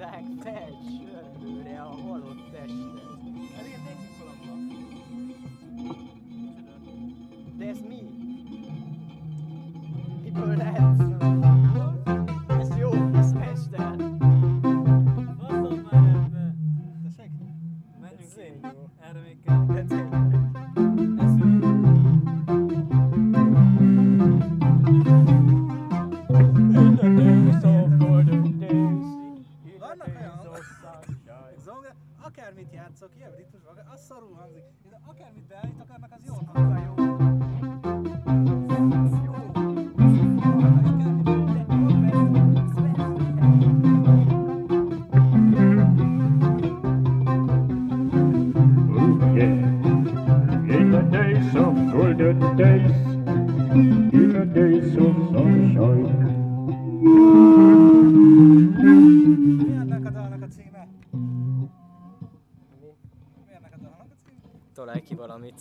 te sörlőre a halott testet. Elég négy kolomba. De ez mi? Miből lehet? Ez jó, ez mester. Basszom már ebbe. Tessék? Menjünk ki. Erre még kell. Zongora, akármit játszok, ilyen ritmusban, az szarul hangzik. De akármit beállítok, annak az jól hangzik. Jó. Golden days, in the days of sunshine. Mi ennek a dalnak a címe? Mi ennek a dalnak a címe? Találj ki valamit.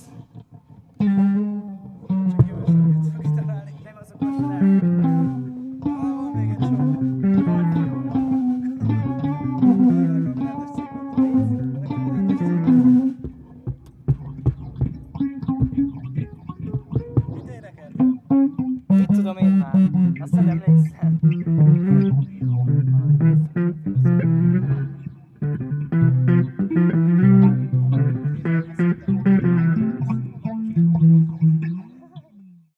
Csak? Azt nem emlékszem.